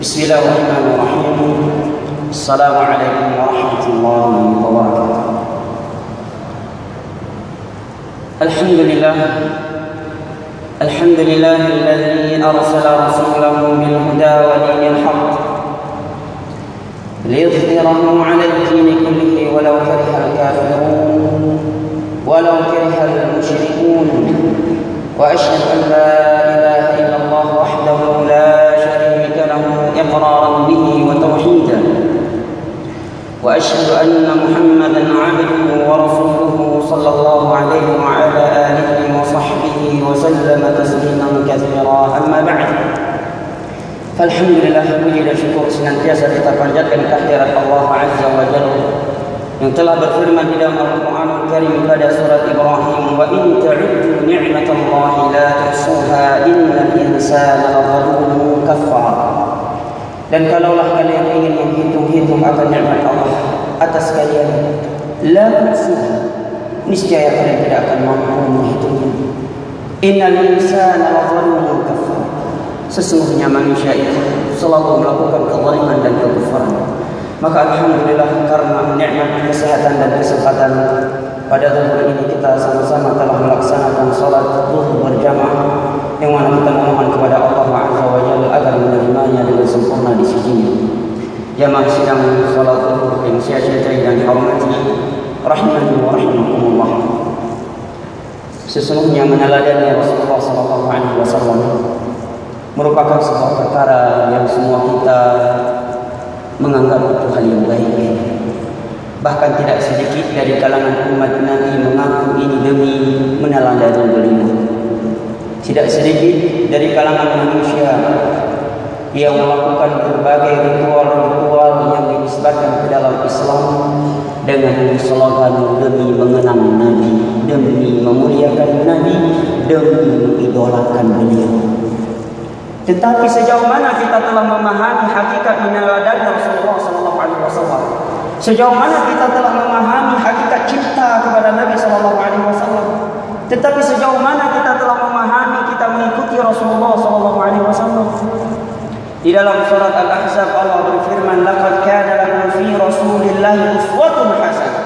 بسم الله الرحمن الرحيم. السلام عليكم ورحمة الله وبركاته. الحمد لله الحمد لله الذي أرسل رسوله بالهدى ودين الحق ليظهره على الدين كله ولو كره الكافرون ولو كره المشركون. وأشهد أن لا إله إلا الله وحده لا اقرارا به وتوحيدا. وأشهد أن محمدا عبده ورسوله صلى الله عليه وعلى آله وصحبه وسلم تسليما كثيرا. أما بعد فالحمد لله بني لشكر تفرجت ان لتحذير الله عز وجل من طلب الفرمة إلى القرآن الكريم بعد سورة إبراهيم وإن تعدوا نعمة الله لا تحصوها إن الإنسان لظلوم كفارا dan kalaulah kalian ingin menghitung-hitung akan nikmat Allah atas kalian la tuhsuha niscaya kalian tidak akan mampu menghitungnya innal insana lazalumun kafar sesungguhnya manusia itu selalu melakukan kezaliman dan kekufuran. Maka alhamdulillah karena nikmat kesehatan dan kesempatan pada zuhur ini kita sama-sama telah melaksanakan salat zuhur berjamaah yang mana kita memohon kepada Allah Jalla agar menerimanya dengan sempurna di sisinya. Jamaah sidang salat yang saya cintai dan dihormati rahimani wa rahimakumullah. Sesungguhnya meneladani Rasulullah sallallahu alaihi wasallam merupakan sebuah perkara yang semua kita menganggap itu hal yang baik. Bahkan tidak sedikit dari kalangan umat Nabi mengaku ini demi meneladani beliau. Tidak sedikit dari kalangan manusia yang melakukan berbagai ritual-ritual yang dinisbatkan ke dalam Islam dengan slogan demi mengenang Nabi, demi memuliakan Nabi, demi mengidolakan beliau. Tetapi sejauh mana kita telah memahami hakikat minaladan Rasulullah sallallahu alaihi wasallam? Sejauh mana kita telah memahami hakikat cinta kepada Nabi sallallahu alaihi wasallam? Tetapi sejauh mana kita telah mengikuti Rasulullah sallallahu alaihi wasallam? Di dalam surat Al-Ahzab Allah berfirman, "Laqad kana lakum fi Rasulillahi uswatun hasanah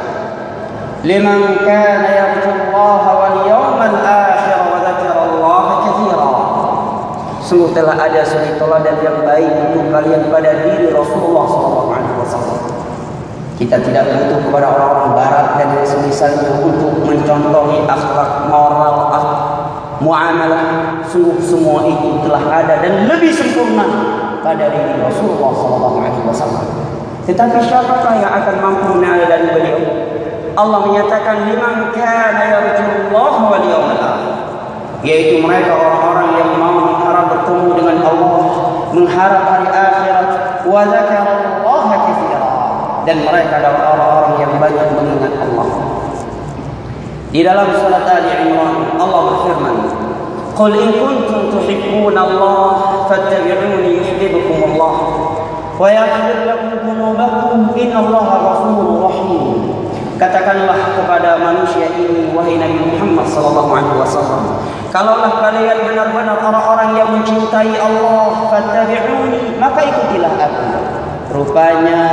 liman kana yarju Allah wal yawmal akhir wa dzakara Allah katsiran." Sungguh telah ada suri teladan yang baik untuk kalian pada diri Rasulullah SAW. Kita tidak butuh kepada orang-orang Barat dan semisalnya untuk mencontohi akhlak moral, akhlak muamalah. Sungguh semua itu telah ada dan lebih sempurna pada diri Rasulullah SAW. Tetapi siapakah yang akan mampu meneladani beliau? Allah menyatakan liman kana yarjullah wal yawmal akhir yaitu mereka orang-orang yang mau mengharap bertemu dengan Allah, mengharap hari akhirat, wa dzakarallaha katsira. Dan mereka adalah orang-orang yang banyak mengingat Allah. Di dalam surat Ali Imran Allah berfirman, "Qul in kuntum tuhibbuna Allah fattabi'uni yuhibbukum Allah wa yaghfir lakum dhunubakum innallaha ghafurur rahim." Katakanlah kepada manusia ini wahai Nabi Muhammad sallallahu alaihi wasallam Kalaulah kalian benar-benar orang-orang yang mencintai Allah fattabi'uni maka ikutilah aku Rupanya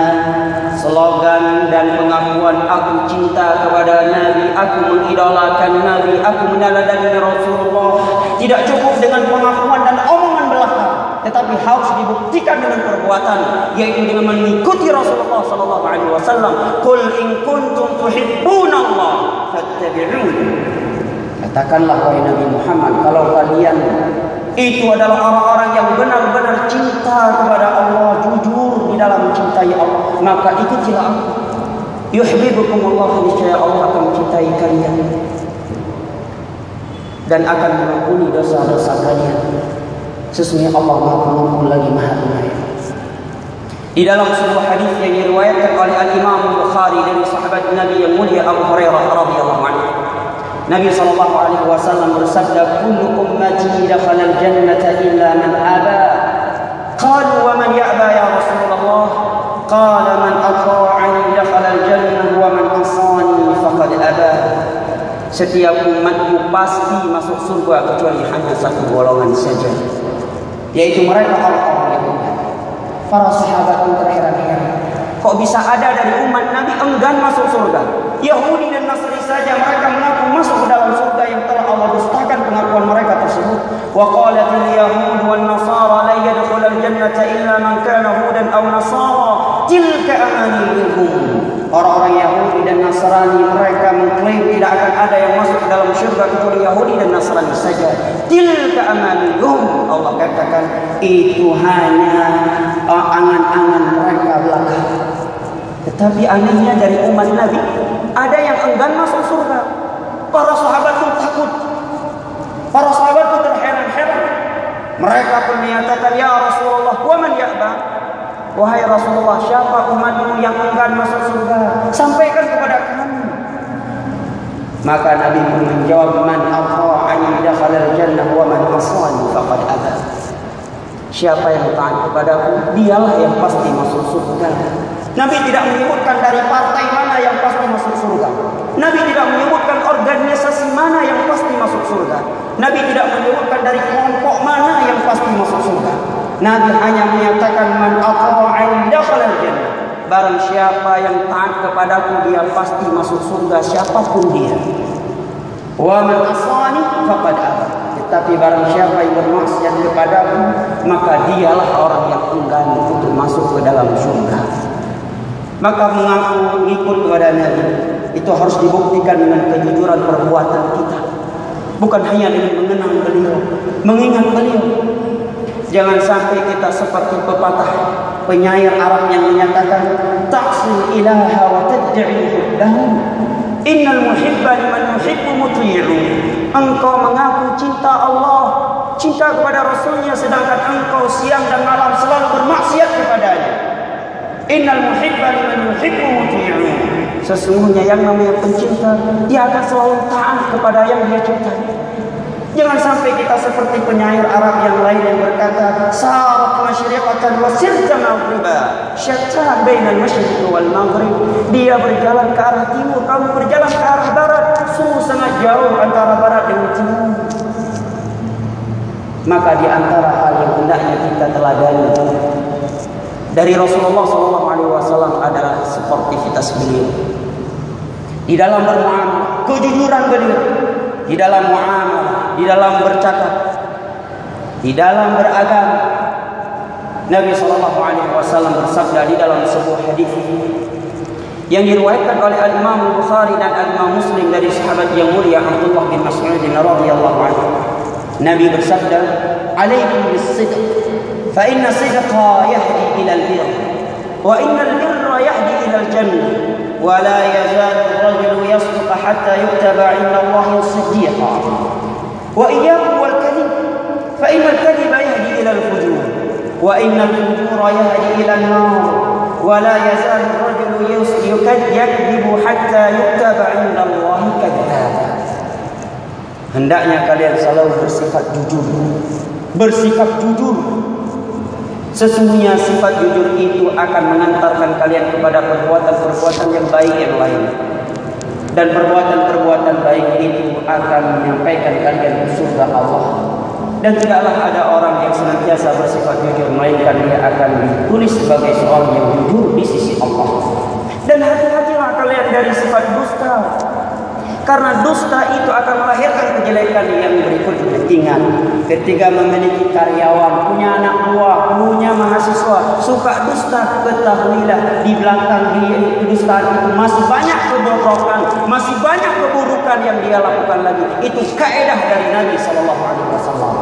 slogan dan pengakuan aku cinta kepada Nabi Aku mengidolakan Nabi Aku meneladani Rasulullah. Tidak cukup dengan pengakuan dan omongan belaka tetapi harus dibuktikan dengan perbuatan yaitu dengan mengikuti Rasulullah sallallahu alaihi wasallam. Qul in kuntum tuhibbunallah fattabi'uni. Katakanlah wahai Nabi Muhammad kalau kalian itu adalah orang-orang yang benar-benar cinta kepada Allah jujur di dalam mencintai Allah maka ikutilah aku yuhibbukum Allah niscaya Allah akan mencintai kalian dan akan mengampuni dosa-dosa kalian Sesungguhnya Allah Maha Pengampun lagi Maha Penyayang. Di dalam sebuah hadis yang diriwayatkan oleh Al Imam Bukhari dari sahabat Nabi yang mulia Abu Hurairah radhiyallahu anhu. Nabi sallallahu alaihi wasallam bersabda, "Kullu ummati dakhala al-jannata illa man aba." Qalu wa man ya'ba ya Rasulullah? Man ata'ani dakhala al-jannah wa man asani faqad aba. Setiap umatku pasti masuk surga kecuali hanya satu golongan saja yaitu mereka orang-orang benar. Para sahabat pun terheran-heran. Kok bisa ada dari umat Nabi enggan masuk surga? Yahudi dan Nasrani saja mereka mengaku masuk ke dalam surga yang telah Allah dustakan pengakuan mereka tersebut. Wa qalat al-yahud wan nasara la yadkhul al-jannata illa man kana hudan aw nasara. Tilka amaniyuhum. Orang-orang Yahudi dan Nasrani mereka mengklaim tidak akan ada yang masuk ke dalam syurga kecuali Yahudi dan Nasrani saja. Tilka amaniyuhum. Allah katakan itu hanya uh, angan-angan mereka belaka. Tetapi anehnya dari umat Nabi ada yang enggan masuk surga. Para sahabat pun takut. Para sahabat pun terheran-heran. Mereka pun menyatakan, Ya Rasulullah, wa man ya'ba? Wahai Rasulullah, siapa umatmu yang enggan masuk surga? Sampaikan kepada kami. Maka Nabi pun menjawab, Man ata'ani dakhalal jannah wa man asani faqad aba. Siapa yang taat kepadaku, dialah yang pasti masuk surga. Nabi tidak menyebutkan dari partai mana yang pasti masuk surga. Nabi tidak menyebutkan organisasi mana yang pasti masuk surga. Nabi tidak menyebutkan dari kelompok mana yang pasti masuk surga. Nabi hanya menyatakan man ata'ani dakhala jannah. Barang siapa yang taat kepadaku dia pasti masuk surga siapapun dia. Wa man asani faqad. Tetapi barang siapa yang bermaksiat kepadaku maka dialah orang yang enggan untuk masuk ke dalam surga maka mengaku ikut kepada Nabi itu harus dibuktikan dengan kejujuran perbuatan kita bukan hanya dengan mengenang beliau mengingat beliau jangan sampai kita seperti pepatah penyair Arab yang menyatakan ta'sil ilaha wa tad'i hubbahu innal muhibba liman yuhibbu muti'u engkau mengaku cinta Allah cinta kepada Rasulnya sedangkan engkau siang dan malam selalu bermaksiat kepadanya Innal muhibba liman yuhibbu muti'un. Sesungguhnya yang namanya pencinta, dia akan selalu taat kepada yang dia cintai. Jangan sampai kita seperti penyair Arab yang lain yang berkata, "Sarat masyriqatan wa sirta maghriba, syatta bainal masyriq wal maghrib." Dia berjalan ke arah timur, kamu berjalan ke arah barat, sungguh sangat jauh antara barat dengan timur. Maka di antara hal yang hendaknya kita teladani dari Rasulullah SAW adalah sportivitas beliau. Di dalam bermuamalah, kejujuran beliau. Di dalam muamalah, di dalam bercakap, di dalam beragam. Nabi sallallahu alaihi wasallam bersabda di dalam sebuah hadis yang diriwayatkan oleh Al Imam Bukhari dan Al Imam Muslim dari sahabat yang mulia Abdullah bin Mas'ud radhiyallahu anhu. Nabi bersabda, "Alaikum bis-sidq, fa inna sidqa yahdi ila al-birr, wa inna al-birra yahdi ila al-jannah." ولا يزال الرجل يصدق حتى يكتب عند الله صديقا وإياكم والكذب فإن الكذب يهدي إلى الفجور وإن الفجور يهدي إلى النار ولا يزال الرجل يكذب حتى يكتب عند الله كذابا hendaknya kalian selalu bersifat jujur bersikap jujur Sesungguhnya sifat jujur itu akan mengantarkan kalian kepada perbuatan-perbuatan yang baik yang lain. Dan perbuatan-perbuatan baik itu akan menyampaikan kalian ke surga Allah. Dan tidaklah ada orang yang senantiasa bersifat jujur melainkan dia akan ditulis sebagai seorang yang jujur di sisi Allah. Dan hati-hatilah kalian dari sifat dusta. Karena dusta itu akan melahirkan kejelekan yang berikut ingat ketika memiliki karyawan, punya anak buah, punya mahasiswa, suka dusta, ketahuilah di belakang dia kedustaan itu masih banyak kebobrokan, masih banyak keburukan yang dia lakukan lagi. Itu kaedah dari Nabi Sallallahu Alaihi Wasallam.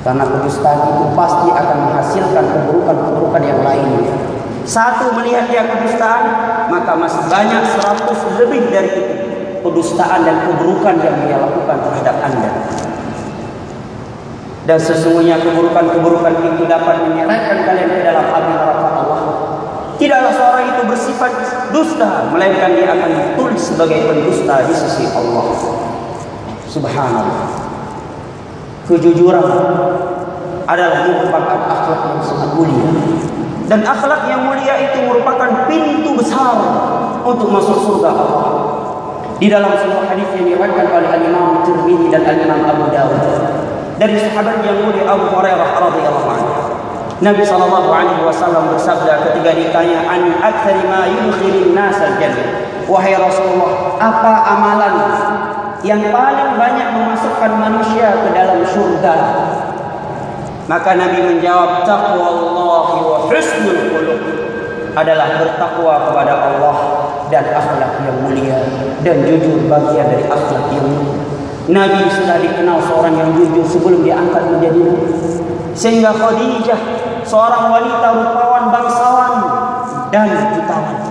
Karena kedustaan itu pasti akan menghasilkan keburukan-keburukan yang lainnya. Satu melihat dia kedustaan, maka masih banyak seratus lebih dari itu kedustaan dan keburukan yang dia lakukan terhadap anda. Dan sesungguhnya keburukan-keburukan itu dapat menyerahkan kalian ke dalam api neraka Allah. Tidaklah seorang itu bersifat dusta, melainkan dia akan ditulis sebagai pendusta di sisi Allah. Subhanallah. Kejujuran adalah merupakan akhlak yang sangat mulia. Dan akhlak yang mulia itu merupakan pintu besar untuk masuk surga Allah. Di dalam sebuah hadis yang diriwayatkan oleh Imam Tirmizi dan Imam Abu Dawud dari sahabat yang mulia Abu Hurairah radhiyallahu anhu. Nabi sallallahu alaihi wasallam bersabda ketika ditanya an aktsari ma yudkhilun nas. Wahai Rasulullah, apa amalan yang paling banyak memasukkan manusia ke dalam surga? Maka Nabi menjawab taqwallahi wa husnul khuluq adalah bertakwa kepada Allah dan akhlak yang mulia dan jujur bagian dari akhlak yang mulia. Nabi sudah dikenal seorang yang jujur sebelum diangkat menjadi nabi. Sehingga Khadijah seorang wanita rupawan bangsawan dan jutawan.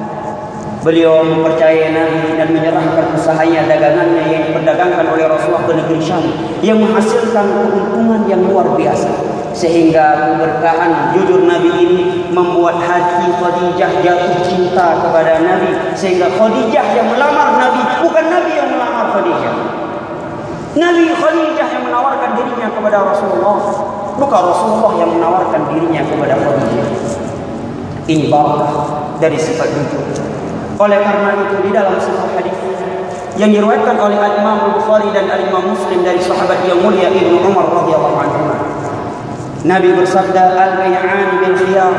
Beliau mempercayai Nabi dan menyerahkan usahanya dagangannya yang diperdagangkan oleh Rasulullah ke negeri Syam yang menghasilkan keuntungan yang luar biasa. Sehingga keberkahan jujur Nabi ini membuat hati Khadijah jatuh cinta kepada Nabi. Sehingga Khadijah yang melamar Nabi bukan Nabi yang melamar Khadijah. Nabi Khadijah yang menawarkan dirinya kepada Rasulullah bukan Rasulullah yang menawarkan dirinya kepada Khadijah. Ini barakah dari sifat jujur oleh karena itu di dalam sebuah hadis yang diriwayatkan oleh Imam Bukhari dan Imam Muslim dari sahabat yang mulia Ibnu Umar radhiyallahu anhu Nabi bersabda al-bay'an bil khiyar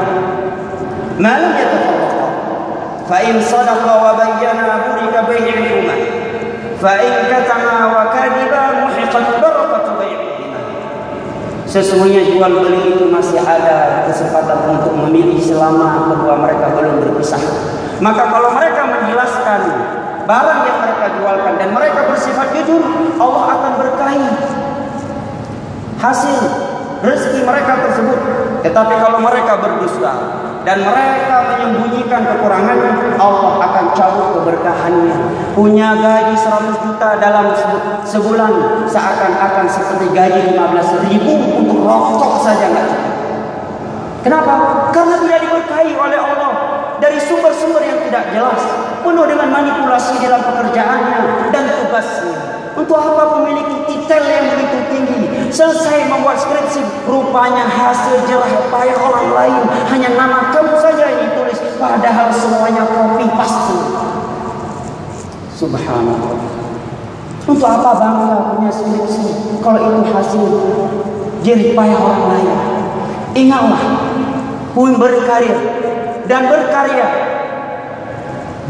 ma lam yatafarraqa fa in sadaqa wa bayyana burika bay'ihuma fa in katama wa kadiba muhiqat barakatu bay'ihuma Sesungguhnya jual beli itu masih ada kesempatan untuk memilih selama kedua mereka belum berpisah. Maka kalau mereka menjelaskan barang yang mereka jualkan dan mereka bersifat jujur, Allah akan berkahi hasil rezeki mereka tersebut. Tetapi kalau mereka berdusta dan mereka menyembunyikan kekurangannya, Allah akan cabut keberkahannya. Punya gaji 100 juta dalam sebulan seakan-akan seperti gaji 15 ribu untuk rokok saja enggak cukup. Kenapa? Karena tidak diberkahi oleh Allah dari sumber-sumber yang tidak jelas, penuh dengan manipulasi dalam pekerjaannya dan tugasnya. Untuk apa memiliki titel yang begitu tinggi? Selesai membuat skripsi, rupanya hasil jerah payah orang lain. Hanya nama kamu saja yang ditulis, padahal semuanya copy paste. Subhanallah. Untuk apa bangga punya skripsi kalau itu hasil jerih payah orang lain? Ingatlah, pun berkarya dan berkarya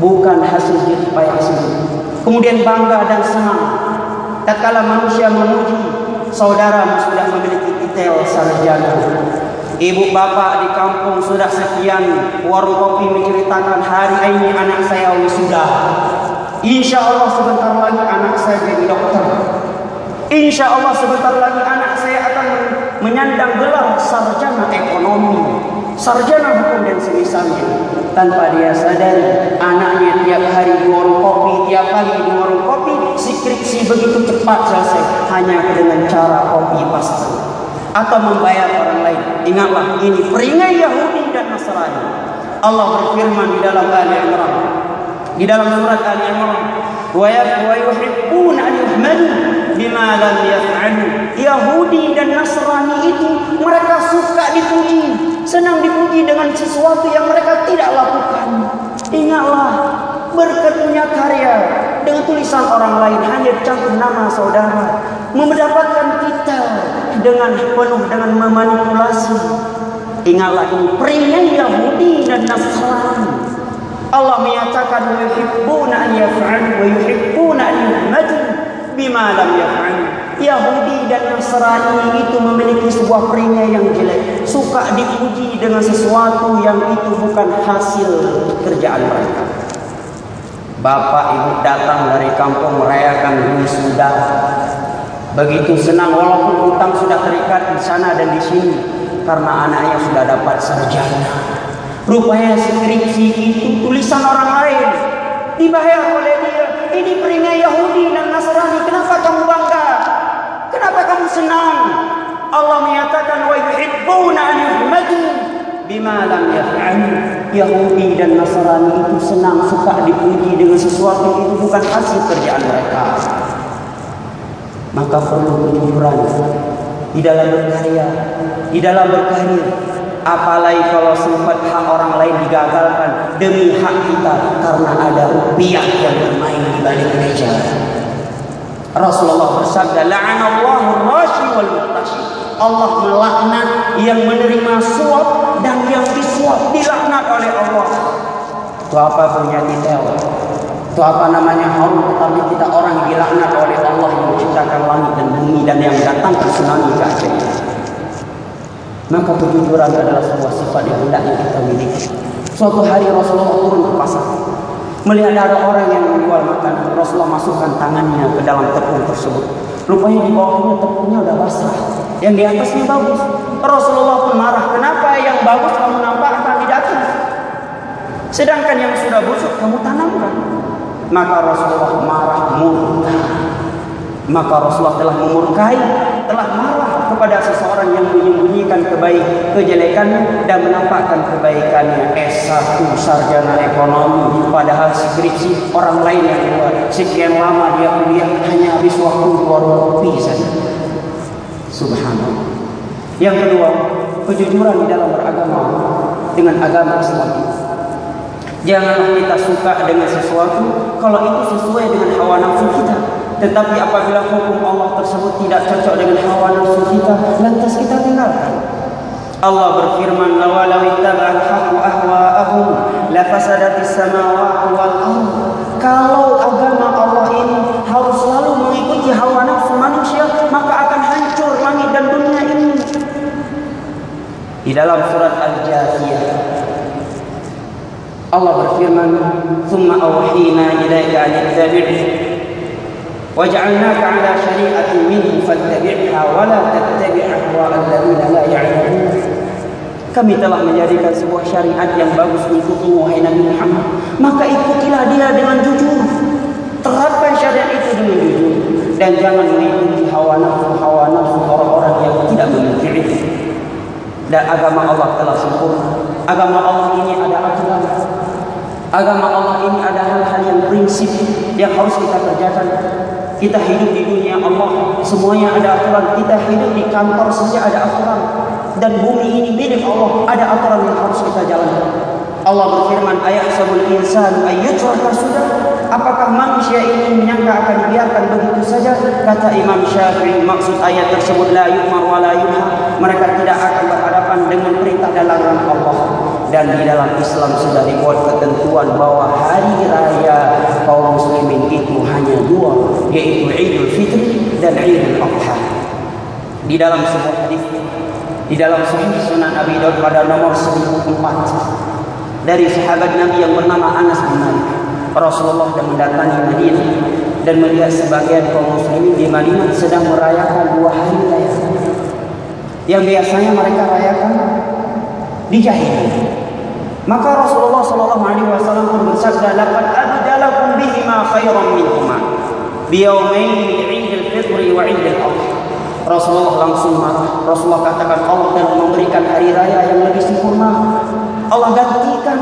bukan hasil jerih payah sendiri. Kemudian bangga dan senang tatkala manusia memuji saudara sudah memiliki titel sarjana. Ibu bapak di kampung sudah sekian warung kopi menceritakan hari ini anak saya wisuda. Insya Allah sebentar lagi anak saya jadi dokter. Insya Allah sebentar lagi anak saya akan menyandang gelar sarjana ekonomi, sarjana hukum dan semisalnya. Tanpa dia sadari anaknya tiap hari di warung kopi, tiap pagi di warung kopi, skripsi begitu cepat selesai hanya dengan cara kopi pasta atau membayar orang lain. Ingatlah ini peringai Yahudi dan Nasrani. Allah berfirman di dalam Ali Imran. Di dalam surat Ali Imran, "Wa yuhibbun an yuhmadu bima lam yaf'alu." Yahudi dan Nasrani itu mereka suka dipuji, senang dipuji dengan sesuatu yang mereka tidak lakukan. Ingatlah berkat karya dengan tulisan orang lain hanya cantum nama saudara. Mendapatkan kita dengan penuh dengan memanipulasi. Ingatlah ini peringan Yahudi dan Nasrani. Allah menyatakan yuhibbuna an yaf'alu wa yuhibbuna an yuhmadu bima lam yaf'alu Yahudi dan Nasrani itu memiliki sebuah peringai yang jelek suka dipuji dengan sesuatu yang itu bukan hasil kerjaan mereka Bapak ibu datang dari kampung merayakan wisuda. Begitu senang walaupun utang sudah terikat di sana dan di sini karena anaknya sudah dapat sarjana. Rupanya skripsi itu tulisan orang lain dibayar oleh. Ini peringai Yahudi dan Nasrani. Kenapa kamu bangga? Kenapa kamu senang? Allah menyatakan wa yuhibbuna an yuhmadu bima lam yaf'alu Yahudi dan Nasrani itu senang suka dipuji dengan sesuatu itu bukan hasil kerjaan mereka maka perlu kejujuran di dalam berkarya di dalam berkarya apalagi kalau sempat hak orang lain digagalkan demi hak kita karena ada rupiah yang bermain di balik meja Rasulullah bersabda la'anallahu rashi wal muhtashi Allah melaknat yang menerima suap dan yang disuap dilaknat oleh Allah. Itu apa punya detail? Itu apa namanya harum tetapi kita orang dilaknat oleh Allah yang menciptakan langit dan bumi dan yang datang ke tsunami ke Aceh. Maka kejujuran adalah sebuah sifat yang hendaknya kita miliki. Suatu hari Rasulullah turun ke pasar. Melihat ada orang yang menjual makanan. Rasulullah masukkan tangannya ke dalam tepung tersebut. Rupanya di bawahnya tepungnya sudah basah. Yang di atasnya bagus. Rasulullah pun marah. Kenapa yang bagus kamu nampakkan di atas? Sedangkan yang sudah busuk kamu tanamkan. Maka Rasulullah marah murka. Maka Rasulullah telah memurkai, telah marah kepada seseorang yang menyembunyikan kebaik kejelekan dan menampakkan kebaikannya. S1 sarjana ekonomi. Padahal skripsi orang lain yang buat. Sekian lama dia kuliah hanya habis waktu warung kopi saja. Subhanallah. Yang kedua kejujuran di dalam beragama dengan agama Islam. Janganlah kita suka dengan sesuatu. Kalau itu sesuai dengan hawa nafsu kita tetapi apabila hukum Allah tersebut tidak cocok dengan hawa nafsu kita, lantas kita tinggalkan. Allah berfirman, "Lawalau ittaba'al haqqu ahwa'ahum lafasadatis samawati wal ardh." Kalau agama Allah ini harus selalu mengikuti hawa nafsu manusia, maka akan hancur langit dan dunia ini. Di dalam surat Al-Jathiyah Allah berfirman, "Tsumma awhina ilaika an tattabi' وجعلناك على شريعة منه فاتبعها ولا تتبع أهواء الذين لا يعلمون kami telah menjadikan sebuah syariat yang bagus untuk wahai Nabi Muhammad maka ikutilah dia dengan jujur terapkan syariat itu dengan jujur dan jangan mengikuti hawa nafsu hawa nafsu orang-orang yang tidak memiliki dan agama Allah telah sempurna agama Allah ini ada aturan agama Allah ini ada hal-hal yang prinsip yang harus kita kerjakan kita hidup di dunia Allah. Semuanya ada aturan. Kita hidup di kantor saja ada aturan. Dan bumi ini milik Allah. Ada aturan yang harus kita jalankan Allah berfirman ayat sabul insan ayyutraka sudah. Apakah manusia ini menyangka akan dibiarkan begitu saja? Kata Imam Syafi'i maksud ayat tersebut la yu'mar wa la mereka tidak akan berhadapan dengan perintah dan larangan Allah. Dan di dalam Islam sudah dibuat ketentuan bahwa hari raya kaum muslimin itu hanya dua yaitu Idul Fitri dan Idul Adha. Di dalam sebuah hadis di dalam sahih Sunan Abi Dawud pada nomor 1004 dari sahabat Nabi yang bernama Anas bin Malik Rasulullah dan mendatangi Madinah dan melihat sebagian kaum muslimin di Madinah sedang merayakan dua hari raya. Yang biasanya mereka rayakan di jahiliyah. Maka Rasulullah sallallahu alaihi wasallam pun bersabda, "Laqad abdalakum bihi ma khairan minhuma." Biyaumain Idul Fitri wa Adha. Rasulullah langsung marah. Rasulullah katakan Allah telah memberikan hari raya yang lebih sempurna. Allah gantikan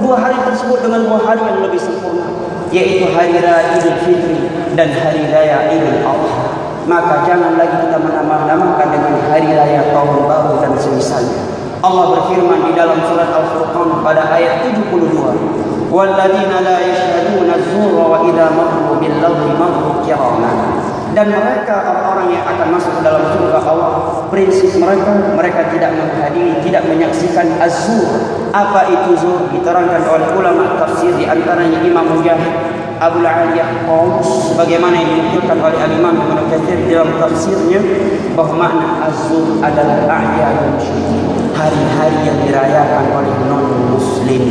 dua hari tersebut dengan dua hari yang lebih sempurna, yaitu hari raya Idul Fitri dan hari raya Idul Adha. Maka jangan lagi kita menambah-nambahkan dengan hari raya tahun baru dan semisalnya. Allah berfirman di dalam surat Al-Furqan pada ayat 72. Walladzina la yashhaduna az-zura wa idza marru bil lagwi marru kirama. Dan mereka orang-orang yang akan masuk dalam surga Allah, prinsip mereka mereka tidak menghadiri, tidak menyaksikan az-zur. Apa itu zur? Diterangkan oleh ulama tafsir di antaranya Imam Mujahid Abu Aliyah Qaus sebagaimana yang dinukilkan oleh Al-Imam Ibn Kathir dalam tafsirnya bahawa makna az-zur adalah a'yadun syukur hari-hari yang dirayakan oleh non-muslim.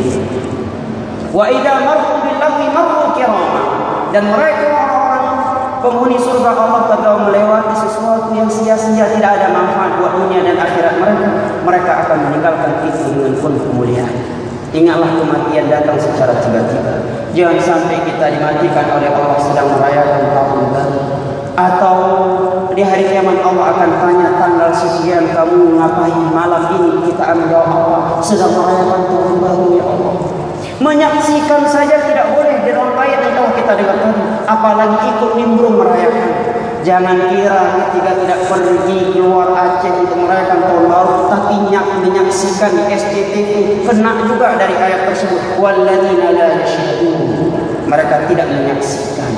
Wa idza marru bil lagwi marru kirama. Dan mereka orang-orang penghuni surga Allah taala melewati sesuatu yang sia-sia tidak ada manfaat buat dunia dan akhirat mereka, mereka akan meninggalkan itu dengan penuh kemuliaan. Ingatlah kematian datang secara tiba-tiba. Jangan sampai kita dimatikan oleh Allah sedang merayakan tahun baru atau di hari kiamat Allah akan tanya tanggal sekian kamu ngapain malam ini kita jawab apa sedang merayakan tahun baru ya Allah menyaksikan saja tidak boleh di dalam ayat yang telah kita dengar tadi apalagi ikut nimbrung merayakan. Jangan kira ketika tidak pergi keluar Aceh untuk merayakan tahun baru tapi nyak menyaksikan STTV kena juga dari ayat tersebut. Walladzina la yashhadun. Mereka tidak menyaksikan.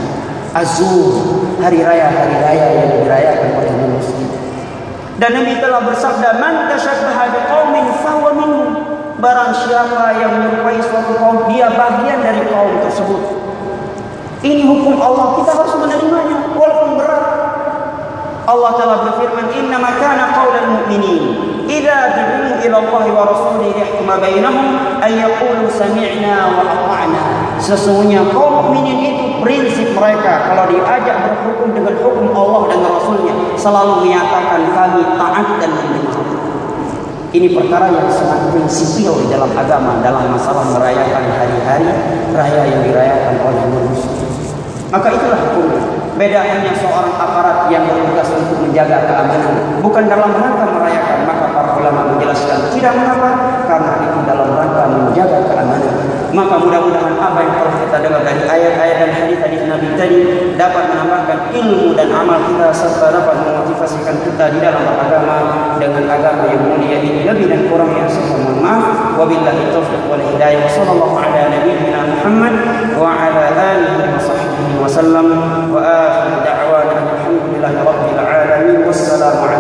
Azur hari raya hari raya yang dirayakan oleh muslim Dan Nabi telah bersabda, "Man tashabbaha biqaumin fahuwa minhum." Barang siapa yang menyerupai suatu kaum, dia bagian dari kaum tersebut. Ini hukum Allah, kita harus menerimanya walaupun berat. Allah telah berfirman, "Inna ma kana qaulal mu'minin idza du'u ila Allah wa rasulihi yahkuma bainahum ay yaqulu sami'na wa ata'na." Sesungguhnya kaum mukminin itu prinsip mereka kalau diajak berhukum dengan hukum Allah dan Rasulnya selalu menyatakan kami taat dan mendengar. Ini perkara yang sangat prinsipil dalam agama dalam masalah merayakan hari-hari raya yang dirayakan oleh manusia. Maka itulah hukumnya. Beda hanya seorang aparat yang bertugas untuk menjaga keamanan. Bukan dalam rangka merayakan. Maka para ulama menjelaskan. Tidak mengapa. Karena itu dalam rangka menjaga keamanan maka mudah-mudahan apa yang telah kita dengar dari ayat-ayat dan hadis-hadis Nabi tadi dapat menambahkan ilmu dan amal kita serta dapat memotivasikan kita di dalam agama dengan agama yang mulia ini. Lebih dan kurang yang sama maaf wabillahi taufiq wal hidayah. Sallallahu ala nabiyina Muhammad wa ala alihi wa sahbihi wa sallam. Wa akhir da'wana alhamdulillahi rabbil alamin. Wassalamu alaikum